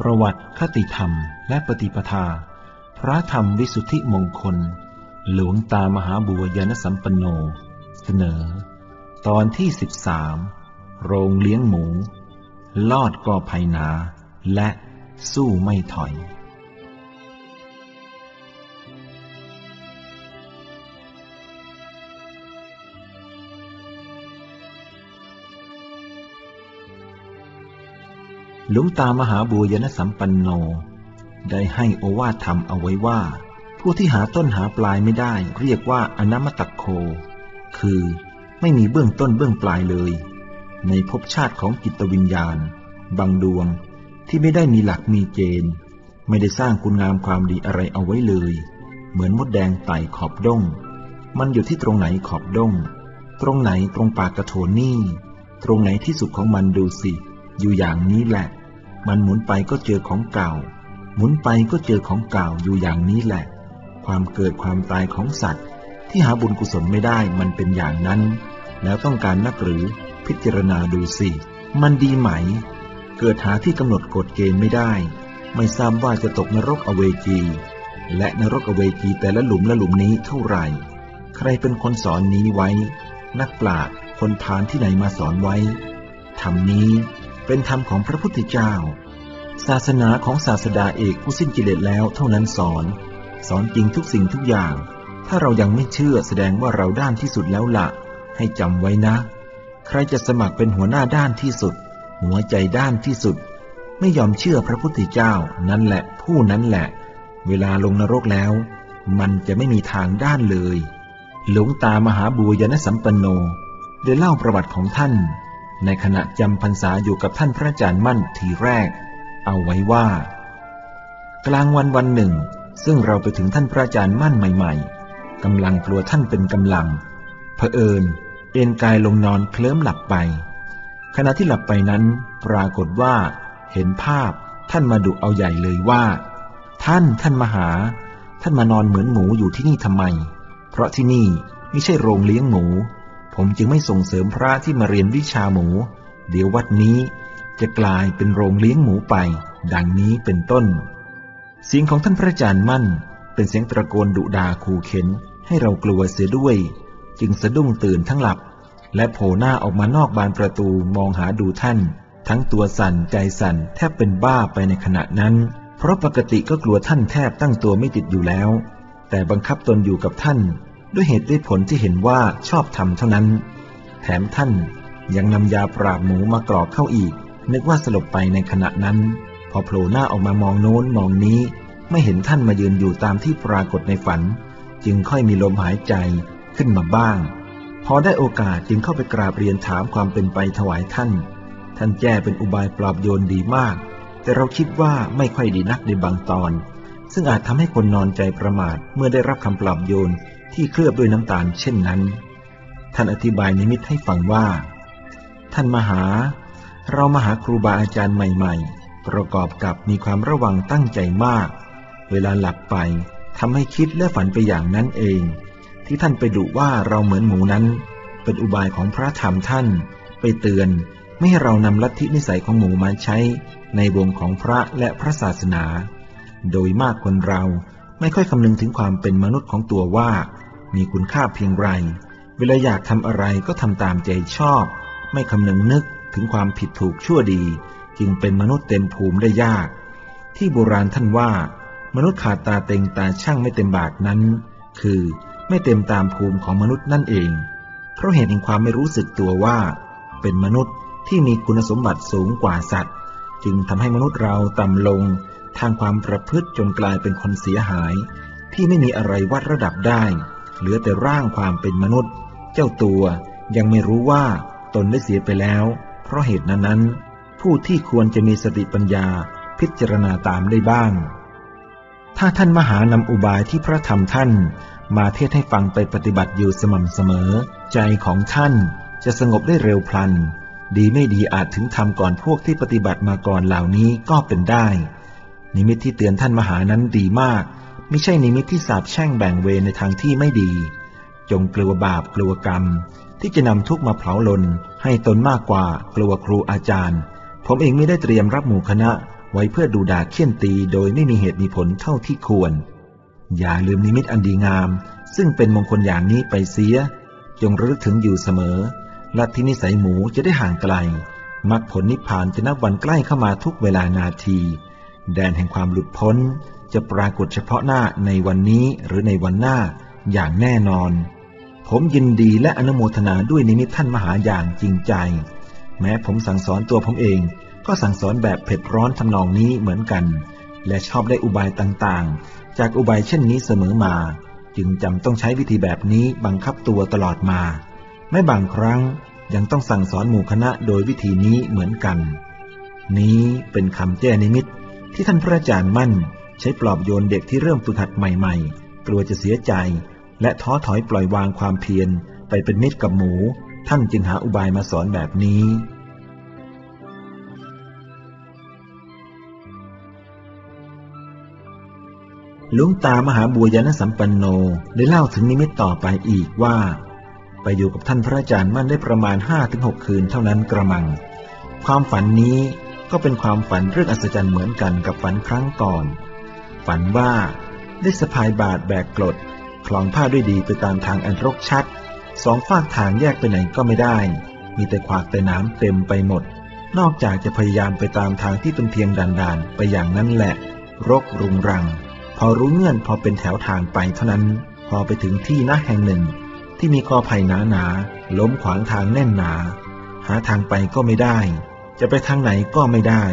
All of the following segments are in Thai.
ประวัติคติธรรม และปฏิปทา พระธรรมวิสุทธิมงคล หลวงตามหาบัวยานสัมปันโน เสนอ ตอนที่สิบสามโรงเลี้ยงหมู ลอดกอภัยนา และสู้ไม่ถอย หลวงตามหาบัวยนสัมปันโน ได้ให้โอวาทธรรมเอาไว้ว่า ผู้ที่หาต้นหาปลายไม่ได้เรียกว่าอนามตะโค คือไม่มีเบื้องต้นเบื้องปลายเลย ในภพชาติของจิตวิญญาณ บางดวงที่ไม่ได้มีหลักมีเกณฑ์ ไม่ได้สร้างคุณงามความดีอะไรเอาไว้เลย เหมือนมดแดงไต่ขอบด้ง มันอยู่ที่ตรงไหนขอบด้ง ตรงไหนตรงปากกระโถนนี่ ตรงไหนที่สุดของมันดูสิ อยู่อย่างนี้แหละ มันหมุนไปก็เจอของเก่า หมุนไปก็เจอของเก่าอยู่อย่างนี้แหละ ความเกิดความตายของสัตว์ ที่หาบุญกุศลไม่ได้มันเป็นอย่างนั้น แล้วต้องการนักหรือพิจารณาดูสิ มันดีไหม เกิดหาที่กำหนดกฎเกณฑ์ไม่ได้ ไม่ทราบว่าจะตกนรกอเวจี และนรกอเวจีแต่ละหลุมละหลุมนี้เท่าไหร่ ใครเป็นคนสอนนี้ไว้ นักปราชญ์คนพานที่ไหนมาสอนไว้ธรรมนี้ เป็นธรรมของพระพุทธเจ้า ศาสนาของศาสดาเอกผู้สิ้นกิเลสแล้วเท่านั้นสอน สอนจริงทุกสิ่งทุกอย่าง ถ้าเรายังไม่เชื่อแสดงว่าเราด้านที่สุดแล้วละให้จำไว้นะ ใครจะสมัครเป็นหัวหน้าด้านที่สุด หัวใจด้านที่สุด ไม่ยอมเชื่อพระพุทธเจ้า นั่นแหละผู้นั้นแหละ เวลาลงนรกแล้ว มันจะไม่มีทางด้านเลย หลวงตามหาบุญยนสัมปันโนได้เล่าประวัติของท่าน ในขณะจำพรรษาอยู่กับท่านพระอาจารย์มั่นทีแรก เอาไว้ว่า กลางวันวันหนึ่ง ซึ่งเราไปถึงท่านพระอาจารย์มั่นใหม่ ๆกำลังกลัวท่านเป็นกำลังเผอิญ เอนกายลงนอนเคลิ้มหลับไป ขณะที่หลับไปนั้น ปรากฏว่า เห็นภาพท่านมาดุเอาใหญ่เลยว่า ท่านท่านมาหา ท่านมานอนเหมือนหมูอยู่ที่นี่ทำไม เพราะที่นี่ไม่ใช่โรงเลี้ยงหมู ผมจึงไม่ส่งเสริมพระที่มาเรียนวิชาหมู เดี๋ยววัดนี้จะกลายเป็นโรงเลี้ยงหมูไป ดังนี้เป็นต้น เสียงของท่านพระอาจารย์มั่น เป็นเสียงตะโกนดุดาขู่เข็น ให้เรากลัวเสียด้วย จึงสะดุ้งตื่นทั้งหลับ และโผล่หน้าออกมานอกบานประตูมองหาดูท่าน ทั้งตัวสั่นใจสั่นแทบเป็นบ้าไปในขณะนั้น เพราะปกติก็กลัวท่านแทบตั้งตัวไม่ติดอยู่แล้ว แต่บังคับตนอยู่กับท่าน ด้วยเหตุด้วยผลที่เห็นว่าชอบทำเท่านั้น แถมท่านยังนำยาปราบหมูมากรอกเข้าอีก นึกว่าสลบไปในขณะนั้น พอโผล่หน้าออกมามองโน้นมองนี้ ไม่เห็นท่านมายืนอยู่ตามที่ปรากฏในฝัน จึงค่อยมีลมหายใจขึ้นมาบ้าง พอได้โอกาสจึงเข้าไปกราบเรียนถามความเป็นไปถวายท่าน ท่านแจ้เป็นอุบายปลอบโยนดีมาก แต่เราคิดว่าไม่ค่อยดีนักในบางตอน ซึ่งอาจทำให้คนนอนใจประมาทเมื่อได้รับคำปลอบโยน ที่เคลือบด้วยน้ำตาลเช่นนั้น ท่านอธิบายนิมิตให้ฟังว่า ท่านมหา เรามาหาครูบาอาจารย์ใหม่ๆ ประกอบกับมีความระวังตั้งใจมาก เวลาหลับไปทำให้คิดและฝันไปอย่างนั้นเอง ที่ท่านไปดุว่าเราเหมือนหมูนั้น เป็นอุบายของพระธรรมท่าน ไปเตือนไม่ให้เรานำลัทธินิสัยของหมูมาใช้ในวงของพระและพระศาสนา โดยมากคนเราไม่ค่อยคำนึงถึงความเป็นมนุษย์ของตัวว่า มีคุณค่าเพียงไร เวลาอยากทำอะไรก็ทำตามใจชอบ ไม่คำนึงนึกถึงความผิดถูกชั่วดี จึงเป็นมนุษย์เต็มภูมิได้ยาก ที่โบราณท่านว่า มนุษย์ขาดตาเต็งตาช่างไม่เต็มบาทนั้น คือไม่เต็มตามภูมิของมนุษย์นั่นเอง เพราะเหตุแห่งความไม่รู้สึกตัวว่า เป็นมนุษย์ที่มีคุณสมบัติสูงกว่าสัตว์ จึงทำให้มนุษย์เราต่ำลงทางความประพฤติจนกลายเป็นคนเสียหาย ที่ไม่มีอะไรวัดระดับได้ เหลือแต่ร่างความเป็นมนุษย์ เจ้าตัวยังไม่รู้ว่าตนได้เสียไปแล้ว เพราะเหตุนั้นนั้น ผู้ที่ควรจะมีสติปัญญาพิจารณาตามได้บ้าง ถ้าท่านมหานำอุบายที่พระธรรมท่าน มาเทศให้ฟังไปปฏิบัติอยู่สม่ำเสมอ ใจของท่านจะสงบได้เร็วพลัน ดีไม่ดีอาจถึงทำก่อนพวกที่ปฏิบัติมาก่อนเหล่านี้ก็เป็นได้ นิมิตที่เตือนท่านมหานั้นดีมาก ม่ใช่นิมิตที่สาบแช่งแบ่งเวรในทางที่ไม่ดี จงกลัวบาปกลัวกรรม ที่จะนำทุกมาเผาลน ให้ตนมากกว่ากลัวครูอาจารย์ ผมเองไม่ได้เตรียมรับหมู่คณะ ไว้เพื่อดูดาเคี่ยนตีโดยไม่มีเหตุมีผลเท่าที่ควร อย่าลืมนิมิตอันดีงาม ซึ่งเป็นมงคลอย่างนี้ไปเสีย จงระลึกถึงอยู่เสมอลัทธินิสัยหมูจะได้ห่างไกลมรรคผลนิพพานจะนับวันใกล้เข้ามาทุกเวลานาที แดนแห่งความหลุดพ้นจะปรากฏเฉพาะหน้าในวันนี้หรือในวันหน้าอย่างแน่นอน ผมยินดีและอนุโมทนาด้วยนิมิตท่านมหาอย่างจริงใจ แม้ผมสั่งสอนตัวผมเองก็สั่งสอนแบบเผ็ดร้อนทำนองนี้เหมือนกัน และชอบได้อุบายต่างๆ จากอุบายเช่นนี้เสมอมา จึงจำต้องใช้วิธีแบบนี้บังคับตัวตลอดมา ไม่บางครั้งยังต้องสั่งสอนหมู่คณะโดยวิธีนี้เหมือนกัน นี้เป็นคำแจ้นิมิต ที่ท่านพระอาจารย์มั่น ใช้ปลอบโยนเด็กที่เริ่มฝึกหัดใหม่ๆ กลัวจะเสียใจ และท้อถอยปล่อยวางความเพียรไปเป็นมิตรกับหมู ท่านจึงหาอุบายมาสอนแบบนี้ลุงตามหาบัวยานสัมปันโนได้เล่าถึงนิมิตต่อไปอีกว่า ไปอยู่กับท่านพระอาจารย์มั่นได้ประมาณห้าถึงหกคืนเท่านั้นกระมัง ความฝันนี้ ก็เป็นความฝันเรื่องอัศจรรย์เหมือนกันกับฝันครั้งก่อน ฝันว่าได้สะพายบาดแบกกรดคลองผ้าด้วยดีไปตามทางอันรกชัด สองฝากทางแยกไปไหนก็ไม่ได้ มีแต่ขวากแต่น้ำเต็มไปหมด นอกจากจะพยายามไปตามทางที่เป็นเพียงด่านๆ ไปอย่างนั้นแหละ รกรุงรัง พอรู้เงื่อนพอเป็นแถวทางไปเท่านั้น พอไปถึงที่นะแห่งหนึ่ง ที่มีกอไผ่หนาหนาล้มขวางทางแน่นหนา หาทางไปก็ไม่ได้ จะไปทางไหนก็ไม่ได้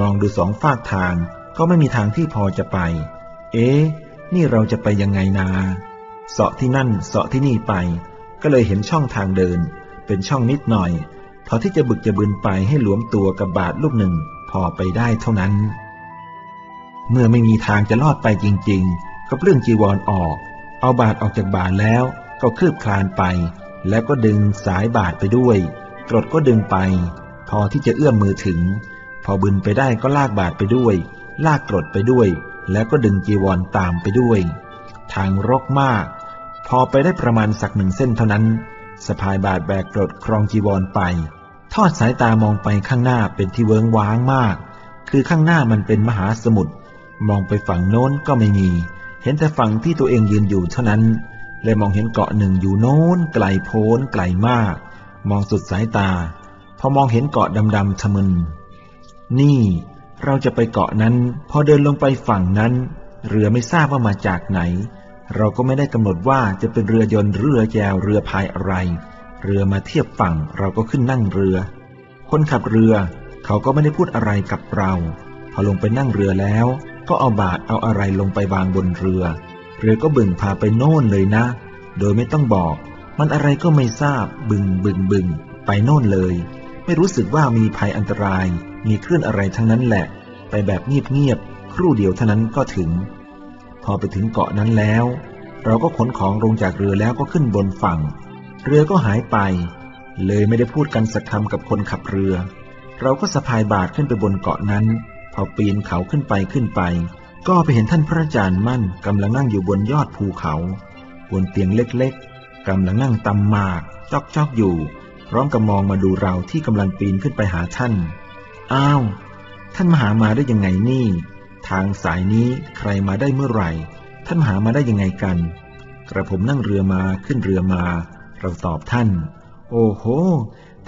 มองดูสองฝากทางก็ไม่มีทางที่พอจะไป เอ๊ะ นี่เราจะไปยังไงนา เสาะที่นั่นเสาะที่นี่ไป ก็เลยเห็นช่องทางเดิน เป็นช่องนิดหน่อย พอที่จะบึกจะบืนไปให้หลวมตัวกับบาทลูกหนึ่ง พอไปได้เท่านั้น เมื่อไม่มีทางจะลอดไปจริง ๆ ก็เปลื้องจีวรอออก เอาบาดออกจากบาดแล้ว ก็คืบคลานไป แล้วก็ดึงสายบาดไปด้วยกรดก็ดึงไป พอที่จะเอื้อมมือถึง พอบึนไปได้ก็ลากบาดไปด้วย ลากกรดไปด้วย แล้วก็ดึงจีวรตามไปด้วย ทางรกมาก พอไปได้ประมาณสักหนึ่งเส้นเท่านั้นสะพายบาดแบกกรดครองจีวรไป ทอดสายตามองไปข้างหน้าเป็นที่เวิงว้างมาก คือข้างหน้ามันเป็นมหาสมุทรมองไปฝั่งโน้นก็ไม่มี เห็นแต่ฝั่งที่ตัวเองยืนอยู่เท่านั้นเลยมองเห็นเกาะหนึ่งอยู่โน้นไกลโพ้นไกลมาก มองสุดสายตา อมองเห็นเกาะดำๆทะมึน นี่เราจะไปเกาะนั้น พอเดินลงไปฝั่งนั้น เรือไม่ทราบว่ามาจากไหน เราก็ไม่ได้กำหนดว่าจะเป็นเรือยนต์เรือแจวเรือพายอะไร เรือมาเทียบฝั่งเราก็ขึ้นนั่งเรือ คนขับเรือเขาก็ไม่ได้พูดอะไรกับเรา พอลงไปนั่งเรือแล้ว ก็เอาบาทเอาอะไรลงไปวางบนเรือ เรือก็บึงพาไปโน่นเลยนะ โดยไม่ต้องบอก มันอะไรก็ไม่ทราบบึงบึงบึงไปโน่นเลย ไม่รู้สึกว่ามีภัยอันตราย มีคลื่นอะไรทั้งนั้นแหละ ไปแบบเงียบๆ ครู่เดียวเท่านั้นก็ถึง พอไปถึงเกาะนั้นแล้ว เราก็ขนของลงจากเรือแล้วก็ขึ้นบนฝั่ง เรือก็หายไป เลยไม่ได้พูดกันสักคำกับคนขับเรือ เราก็สะพายบาทขึ้นไปบนเกาะนั้น พอปีนเขาขึ้นไปขึ้นไป ก็ไปเห็นท่านพระอาจารย์มั่นกำลังนั่งอยู่บนยอดภูเขา บนเตียงเล็กๆกำลังนั่งตำหมากจอกจอยู่ ร้อมกับมองมาดูเราที่กำลังปีนขึ้นไปหาท่าน อ้าว ท่านมาหามาได้ยังไงนี่ ทางสายนี้ใครมาได้เมื่อไหร่ ท่านมาหามาได้ยังไงกัน กระผมนั่งเรือมาขึ้นเรือมา เราตอบท่าน โอ้โห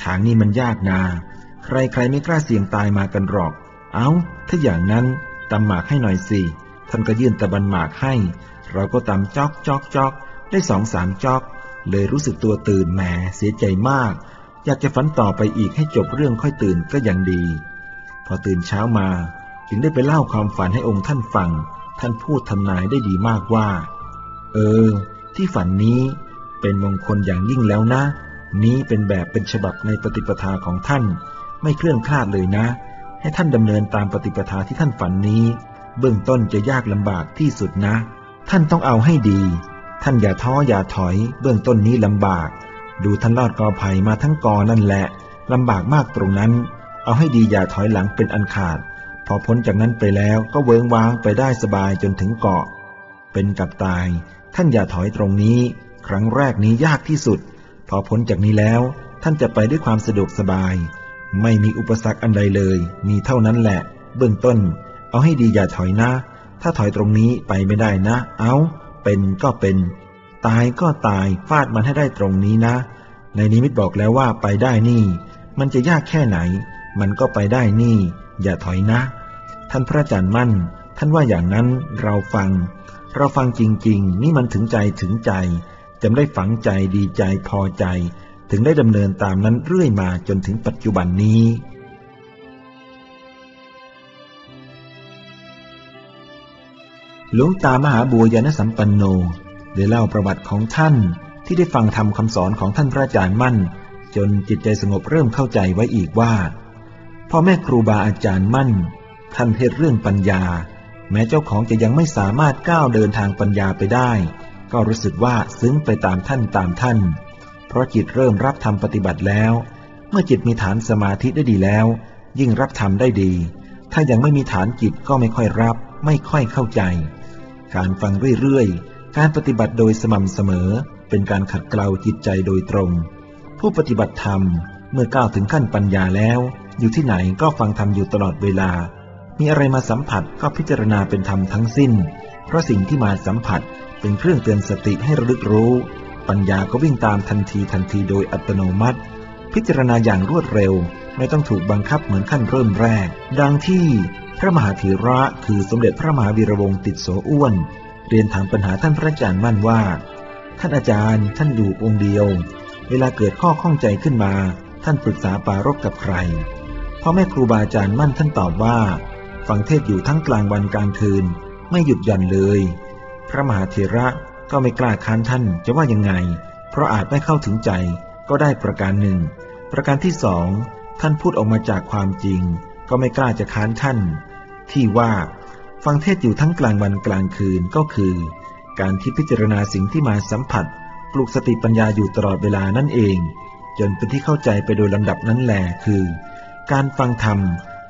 ทางนี้มันยากนา ใครๆไม่กล้าเสี่ยงตายมากันหรอก เอ้า ถ้าอย่างนั้นตำหมากให้หน่อยสิ ท่านก็ยื่นตะบันหมากให้ เราก็ตำจอกจอกจอกได้สองสามจอก เลยรู้สึกตัวตื่นแหมเสียใจมาก อยากจะฝันต่อไปอีกให้จบเรื่องค่อยตื่นก็ยังดี พอตื่นเช้ามาจึงได้ไปเล่าความฝันให้องค์ท่านฟัง ท่านพูดทำนายได้ดีมากว่า เออ ที่ฝันนี้เป็นมงคลอย่างยิ่งแล้วนะ นี้เป็นแบบเป็นฉบับในปฏิปทาของท่าน ไม่เคลื่อนคลาดเลยนะ ให้ท่านดำเนินตามปฏิปทาที่ท่านฝันนี้ เบื้องต้นจะยากลำบากที่สุดนะ ท่านต้องเอาให้ดี ท่านอย่าท้ออย่าถอย เบื้องต้นนี้ลำบาก ดูท่านลอดกอไผ่มาทั้งกอนั่นแหละลำบากมากตรงนั้น เอาให้ดีอย่าถอยหลังเป็นอันขาด พอพ้นจากนั้นไปแล้วก็เวิงวางไปได้สบายจนถึงเกาะ เป็นกับตาย ท่านอย่าถอยตรงนี้ ครั้งแรกนี้ยากที่สุด พอพ้นจากนี้แล้วท่านจะไปด้วยความสะดวกสบาย ไม่มีอุปสรรคอันใดเลย มีเท่านั้นแหละ เบื้องต้น เอาให้ดีอย่าถอยนะ ถ้าถอยตรงนี้ไปไม่ได้นะ เอา เป็นก็เป็น ตายก็ตายฟาดมันให้ได้ตรงนี้นะ ในนิมิตบอกแล้วว่าไปได้นี่ มันจะยากแค่ไหน มันก็ไปได้นี่ อย่าถอยนะ ท่านพระอาจารย์มั่น ท่านว่าอย่างนั้นเราฟัง เราฟังจริง ๆ นี่มันถึงใจถึงใจจำได้ฝังใจดีใจพอใจ ถึงได้ดำเนินตามนั้นเรื่อยมาจนถึงปัจจุบันนี้ หลวงตามหาบัวยานสัมปันโนได้เล่าประวัติของท่านที่ได้ฟังทำคำสอนของท่านพระอาจารย์มั่น จนจิตใจสงบเริ่มเข้าใจไว้อีกว่าพ่อแม่ครูบาอาจารย์มั่น ท่านเทศเรื่องปัญญา แม้เจ้าของจะยังไม่สามารถก้าวเดินทางปัญญาไปได้ ก็รู้สึกว่าซึ้งไปตามท่านตามท่าน เพราะจิตเริ่มรับธรรมปฏิบัติแล้ว เมื่อจิตมีฐานสมาธิได้ดีแล้ว ยิ่งรับธรรมได้ดี ถ้ายังไม่มีฐานจิตก็ไม่ค่อยรับ ไม่ค่อยเข้าใจ การฟังเรื่อยๆ การปฏิบัติโดยสม่ำเสมอ เป็นการขัดเกลาจิตใจโดยตรง ผู้ปฏิบัติธรรมเมื่อก้าวถึงขั้นปัญญาแล้ว อยู่ที่ไหนก็ฟังธรรมอยู่ตลอดเวลา มีอะไรมาสัมผัสก็พิจารณาเป็นธรรมทั้งสิ้น เพราะสิ่งที่มาสัมผัสเป็นเครื่องเตือนสติให้ระลึกรู้ ปัญญาก็วิ่งตามทันทีทันทีโดยอัตโนมัติ พิจารณาอย่างรวดเร็ว ไม่ต้องถูกบังคับเหมือนขั้นเริ่มแรก ดังที่พระมหาธีระคือสมเด็จพระมหาวีระวงศ์ติดโสอ้วน เรียนถามปัญหาท่านพระอาจารย์มั่นว่า ท่านอาจารย์ท่านอยู่องค์เดียว เวลาเกิดข้อข้องใจขึ้นมา ท่านปรึกษาปารบกับใครพ่อแม่ครูบาอาจารย์มั่นท่านตอบว่า ฟังเทศอยู่ทั้งกลางวันกลางคืน ไม่หยุดหย่อนเลย พระมหาเถระก็ไม่กล้าค้านท่านจะว่ายังไง เพราะอาจไม่เข้าถึงใจก็ได้ประการหนึ่ง ประการที่สอง ท่านพูดออกมาจากความจริง ก็ไม่กล้าจะค้านท่าน ที่ว่าฟังเทศอยู่ทั้งกลางวันกลางคืนก็คือ การที่พิจารณาสิ่งที่มาสัมผัส ปลุกสติปัญญาอยู่ตลอดเวลานั่นเอง จนเป็นที่เข้าใจไปโดยลำดับนั้นแหลคือ การฟังธรรม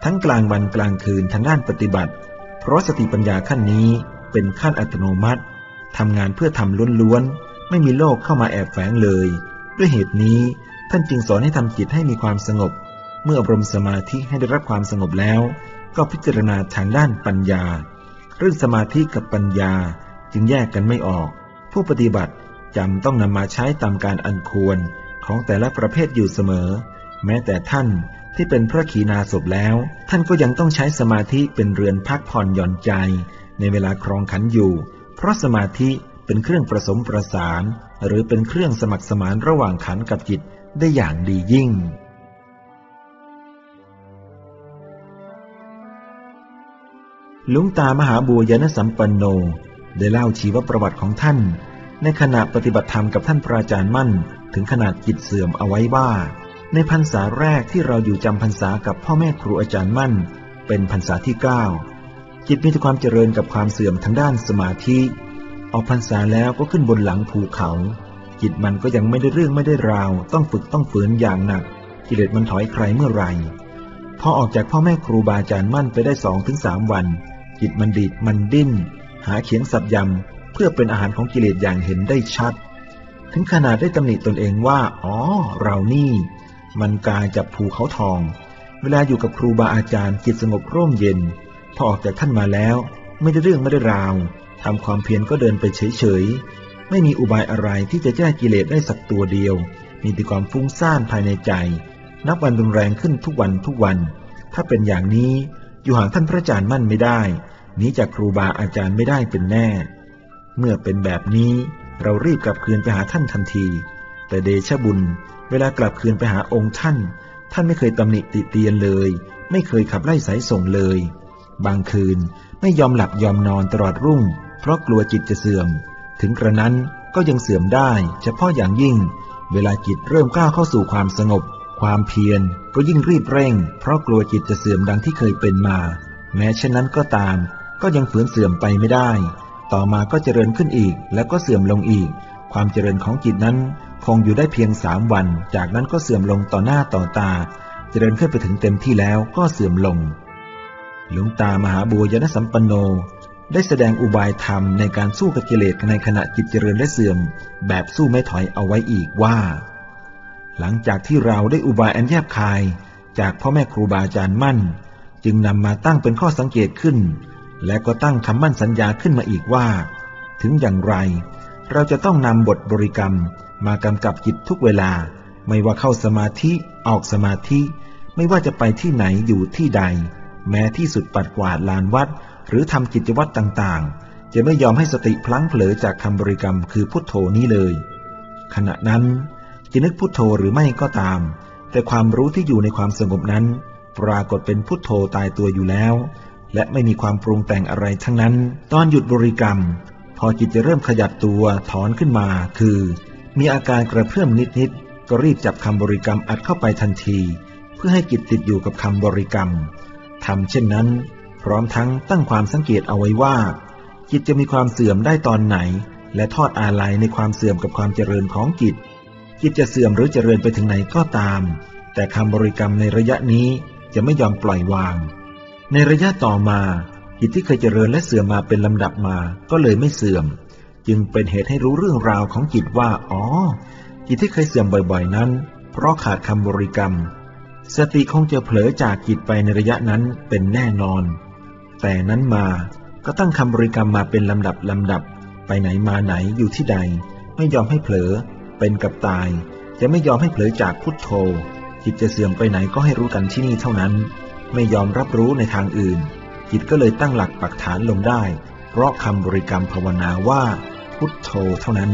ทั้งกลางวันกลางคืนทางด้านปฏิบัติ เพราะสติปัญญาขั้นนี้เป็นขั้นอัตโนมัติทำงานเพื่อทำล้วนๆ ไม่มีโลกเข้ามาแอบแฝงเลย ด้วยเหตุนี้ท่านจึงสอนให้ทำจิตให้มีความสงบ เมื่ออบรมสมาธิให้ได้รับความสงบแล้ว ก็พิจารณาทางด้านปัญญา เรื่องสมาธิกับปัญญาจึงแยกกันไม่ออก ผู้ปฏิบัติจำต้องนำมาใช้ตามการอันควรของแต่ละประเภทอยู่เสมอ แม้แต่ท่านที่เป็นพระขีณาสพแล้ว ท่านก็ยังต้องใช้สมาธิเป็นเรือนพักผ่อนหย่อนใจ ในเวลาครองขันอยู่ เพราะสมาธิเป็นเครื่องประสมประสาน หรือเป็นเครื่องสมัครสมานระหว่างขันกับจิตได้อย่างดียิ่ง ลุงตามหาบัวยานสัมปันโน ได้เล่าชีวประวัติของท่าน ในขณะปฏิบัติธรรมกับท่านพระอาจารย์มั่น ถึงขนาดจิตเสื่อมเอาไว้ว่า ในพรรษาแรกที่เราอยู่จำพรรษากับพ่อแม่ครูอาจารย์มั่น เป็นพรรษาที่เก้าจิตมีแต่ความเจริญกับความเสื่อมทางด้านสมาธิ ออกพรรษาแล้วก็ขึ้นบนหลังภูเขา จิตมันก็ยังไม่ได้เรื่องไม่ได้ราว ต้องฝึกต้องฝืนอย่างหนัก กิเลสมันถอยใครเมื่อไหร่พอออกจากพ่อแม่ครูบาอาจารย์มั่นไปได้สองถึงสามวัน จิตมันดีดมันดิ้น หาเขียงสับยำ เพื่อเป็นอาหารของกิเลสอย่างเห็นได้ชัด ถึงขนาดได้ตำหนิตนเองว่า อ๋อ เรานี่ มันกายจับภูเขาทอง เวลาอยู่กับครูบาอาจารย์จิตสงบร่มเย็น พอออกจากท่านมาแล้ว ไม่ได้เรื่องไม่ได้ราวทำความเพียรก็เดินไปเฉยๆ ไม่มีอุบายอะไรที่จะแก้กิเลสได้สักตัวเดียว มีแต่ความฟุ้งซ่านภายในใจ นับวันรุนแรงขึ้นทุกวันทุกวัน ถ้าเป็นอย่างนี้ อยู่ห่างท่านพระอาจารย์มั่นไม่ได้หนีจากครูบาอาจารย์ไม่ได้เป็นแน่ เมื่อเป็นแบบนี้เรารีบกลับคืนไปหาท่านทันที แต่เดชบุญ เวลากลับคืนไปหาองค์ท่าน ท่านไม่เคยตำหนิติเตียนเลย ไม่เคยขับไล่สายส่งเลย บางคืนไม่ยอมหลับยอมนอนตลอดรุ่ง เพราะกลัวจิตจะเสื่อม ถึงกระนั้นก็ยังเสื่อมได้ เฉพาะอย่างยิ่ง เวลาจิตเริ่มก้าวเข้าสู่ความสงบ ความเพียรก็ยิ่งรีบเร่ง เพราะกลัวจิตจะเสื่อมดังที่เคยเป็นมา แม้เช่นนั้นก็ตาม ก็ยังฝืนเสื่อมไปไม่ได้ ต่อมาก็เจริญขึ้นอีก แล้วก็เสื่อมลงอีก ความเจริญของจิตนั้นคงอยู่ได้เพียงสามวัน จากนั้นก็เสื่อมลงต่อหน้าต่อตา เจริญขึ้นไปถึงเต็มที่แล้วก็เสื่อมลง หลวงตามหาบัวยนสัมปันโน ได้แสดงอุบายธรรมในการสู้กับกิเลสในขณะจิตเจริญและเสื่อม แบบสู้ไม่ถอยเอาไว้อีกว่า หลังจากที่เราได้อุบายอันแยบคายจากพ่อแม่ครูบาอาจารย์มั่น จึงนำมาตั้งเป็นข้อสังเกตขึ้น และก็ตั้งคำมั่นสัญญาขึ้นมาอีกว่า ถึงอย่างไร เราจะต้องนำบทบริกรรมมากำกับจิตทุกเวลา ไม่ว่าเข้าสมาธิออกสมาธิ ไม่ว่าจะไปที่ไหนอยู่ที่ใด แม้ที่สุดปัดกวาดลานวัด หรือทำกิจวัตรต่างๆ จะไม่ยอมให้สติพลั้งเผลอจากคำบริกรรมคือพุทโธนี้เลย ขณะนั้น จะนึกพุทโธหรือไม่ก็ตาม แต่ความรู้ที่อยู่ในความสงบนั้น ปรากฏเป็นพุทโธตายตัวอยู่แล้ว และไม่มีความปรุงแต่งอะไรทั้งนั้น ตอนหยุดบริกรรม พอจิตจะเริ่มขยับตัวถอนขึ้นมา คือ มีอาการกระเพื่อมนิดๆก็รีบจับคำบริกรรมอัดเข้าไปทันที เพื่อให้จิตติดอยู่กับคำบริกรรมทำเช่นนั้น พร้อมทั้งตั้งความสังเกตเอาไว้ว่า จิตจะมีความเสื่อมได้ตอนไหน และทอดอาลัยในความเสื่อมกับความเจริญของจิต จิตจะเสื่อมหรือจเจริญไปถึงไหนก็ตาม แต่คำบริกรรมในระยะนี้จะไม่ยอมปล่อยวาง ในระยะต่อมาจิตที่เคยเจริญและเสื่อมมาเป็นลำดับมาก็เลยไม่เสื่อม จึงเป็นเหตุให้รู้เรื่องราวของจิตว่า อ๋อ จิตที่เคยเสื่อมบ่อยๆนั้น เพราะขาดคำบริกรรม สติคงจะเผลอจากจิตไปในระยะนั้นเป็นแน่นอน แต่นั้นมาก็ตั้งคำบริกรรมมาเป็นลำดับลำดับ ไปไหนมาไหนอยู่ที่ใด ไม่ยอมให้เผลอ เป็นกับตาย จะไม่ยอมให้เผลอจากพุทโธ จิตจะเสื่อมไปไหนก็ให้รู้กันที่นี่เท่านั้น ไม่ยอมรับรู้ในทางอื่น จิตก็เลยตั้งหลักปักฐานลงได้ เพราะคำบริกรรมภาวนาว่า พุทโธเท่านั้น